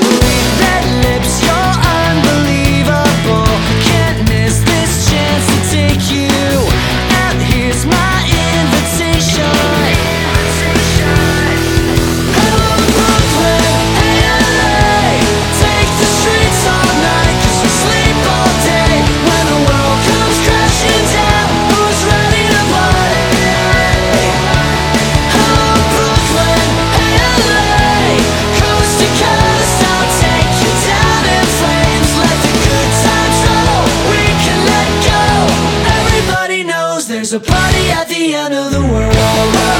With red lips There's a party at the end of the world.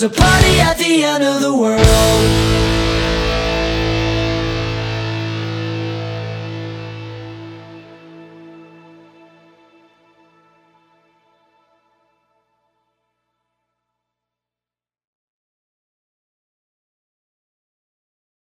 There's a party at the end of the world.